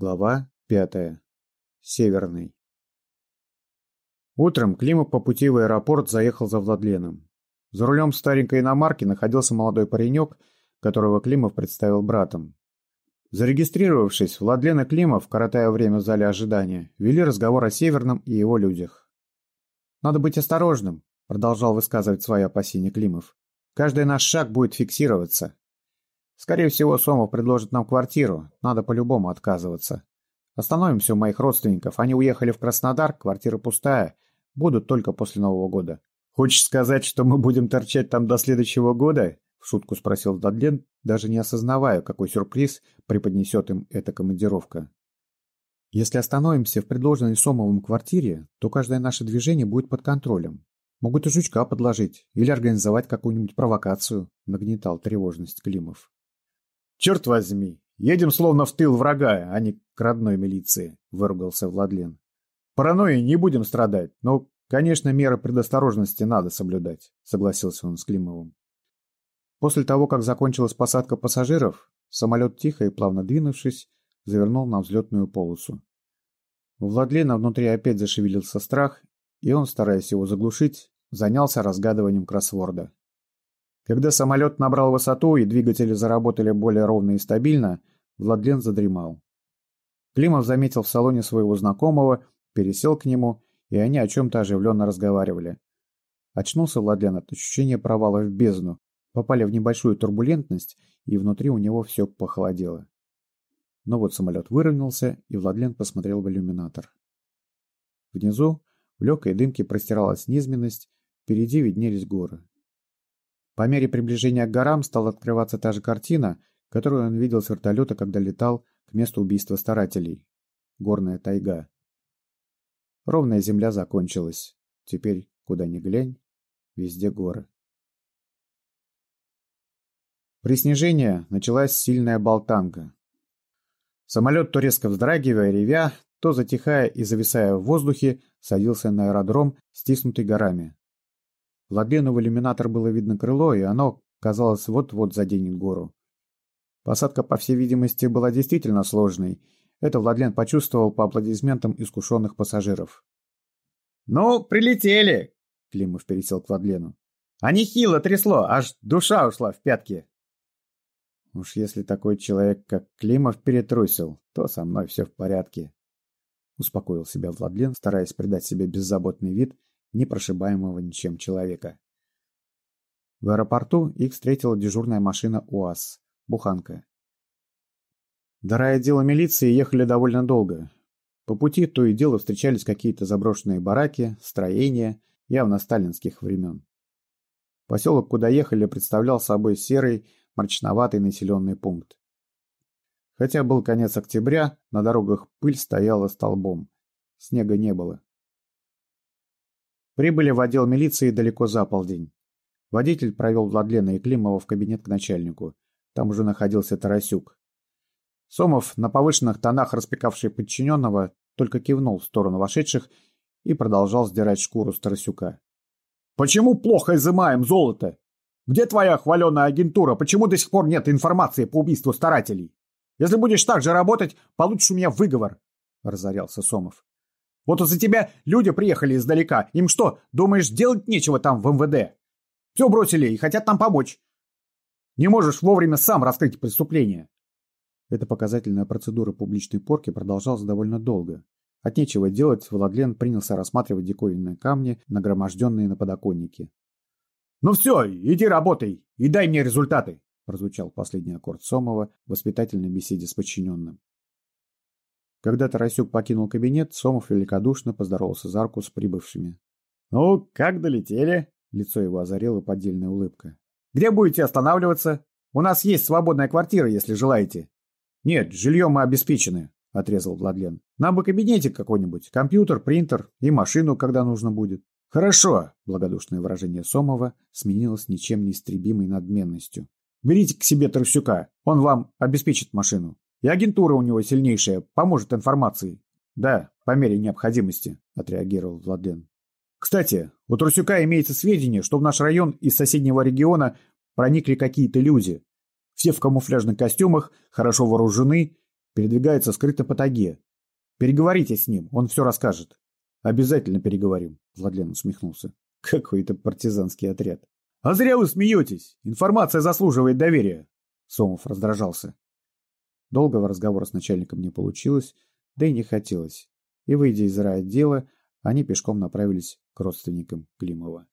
Глава пятая. Северный. Утром Климов по пути в аэропорт заехал за Владленом. За рулем старенькой иномарки находился молодой паренек, которого Климов представил братом. Зарегистрировавшись, Владлен и Климов, коротая время в зале ожидания, вели разговор о Северном и его людях. «Надо быть осторожным», — продолжал высказывать свои опасения Климов. «Каждый наш шаг будет фиксироваться. Скорее всего, Сомов предложит нам квартиру. Надо по-любому отказываться. Остановимся у моих родственников. Они уехали в Краснодар, квартира пустая. Будут только после Нового года. Хочешь сказать, что мы будем торчать там до следующего года? В шутку спросил Дадлен, даже не осознавая, какой сюрприз преподнесет им эта командировка. Если остановимся в предложенной Сомовым квартире, то каждое наше движение будет под контролем. Могут и жучка подложить или организовать какую-нибудь провокацию, нагнетал тревожность Климов. «Черт возьми! Едем словно в тыл врага, а не к родной милиции», — выругался Владлен. «Паранойей не будем страдать, но, конечно, меры предосторожности надо соблюдать», — согласился он с Климовым. После того, как закончилась посадка пассажиров, самолет тихо и плавно двинувшись, завернул на взлетную полосу. У Владлена внутри опять зашевелился страх, и он, стараясь его заглушить, занялся разгадыванием кроссворда. Когда самолет набрал высоту и двигатели заработали более ровно и стабильно, Владлен задремал. Климов заметил в салоне своего знакомого, пересел к нему, и они о чем-то оживленно разговаривали. Очнулся Владлен от ощущения провала в бездну, попали в небольшую турбулентность, и внутри у него все похолодело. Но вот самолет выровнялся, и Владлен посмотрел в иллюминатор. Внизу, в легкой дымке простиралась низменность, впереди виднелись горы. По мере приближения к горам стала открываться та же картина, которую он видел с вертолета, когда летал к месту убийства старателей. Горная тайга. Ровная земля закончилась. Теперь, куда ни глянь, везде горы. При снижении началась сильная болтанка. Самолет, то резко вздрагивая, ревя, то затихая и зависая в воздухе, садился на аэродром, стиснутый горами. Владлену в иллюминатор было видно крыло, и оно, казалось, вот-вот заденет гору. Посадка, по всей видимости, была действительно сложной. Это Владлен почувствовал по аплодисментам искушенных пассажиров. «Ну, прилетели!» — Климов пересел к Владлену. «А нехило трясло, аж душа ушла в пятки!» «Уж если такой человек, как Климов, перетрусил, то со мной все в порядке», — успокоил себя Владлен, стараясь придать себе беззаботный вид — непрошибаемого ничем человека. В аэропорту их встретила дежурная машина УАЗ, буханка. До райотдела милиции ехали довольно долго. По пути то и дело встречались какие-то заброшенные бараки, строения, явно сталинских времен. Поселок, куда ехали, представлял собой серый, мрачноватый населенный пункт. Хотя был конец октября, на дорогах пыль стояла столбом. Снега не было. Прибыли в отдел милиции далеко за полдень. Водитель провел Владлена и Климова в кабинет к начальнику. Там уже находился Тарасюк. Сомов, на повышенных тонах распекавший подчиненного, только кивнул в сторону вошедших и продолжал сдирать шкуру с Тарасюка. «Почему плохо изымаем золото? Где твоя хваленая агентура? Почему до сих пор нет информации по убийству старателей? Если будешь так же работать, получишь у меня выговор!» — разорялся Сомов. Вот из-за тебя люди приехали издалека. Им что, думаешь, делать нечего там в МВД? Все бросили и хотят нам помочь. Не можешь вовремя сам раскрыть преступление. Эта показательная процедура публичной порки продолжалась довольно долго. От нечего делать, Владлен принялся рассматривать диковинные камни, нагроможденные на подоконнике. «Ну все, иди работай и дай мне результаты!» прозвучал последний аккорд Сомова в воспитательной беседе с подчиненным. Когда Тарасюк покинул кабинет, Сомов великодушно поздоровался за руку с прибывшими. «Ну, как долетели?» Лицо его озарило поддельная улыбка. «Где будете останавливаться? У нас есть свободная квартира, если желаете». «Нет, жильем мы обеспечены», — отрезал Владлен. «Нам бы кабинетик какой-нибудь, компьютер, принтер и машину, когда нужно будет». «Хорошо», — благодушное выражение Сомова сменилось ничем не истребимой надменностью. «Берите к себе Тарасюка, он вам обеспечит машину». И агентура у него сильнейшая, поможет информации. Да, по мере необходимости, отреагировал Владлен. Кстати, у Трусюка имеется сведения, что в наш район из соседнего региона проникли какие-то люди. Все в камуфляжных костюмах, хорошо вооружены Передвигается скрыто по таге. Переговорите с ним, он все расскажет. Обязательно переговорим, Владлен усмехнулся. Какой это партизанский отряд. А зря вы смеетесь. Информация заслуживает доверия. Сомов раздражался. Долгого разговора с начальником не получилось, да и не хотелось. И, выйдя из райотдела, они пешком направились к родственникам Климова.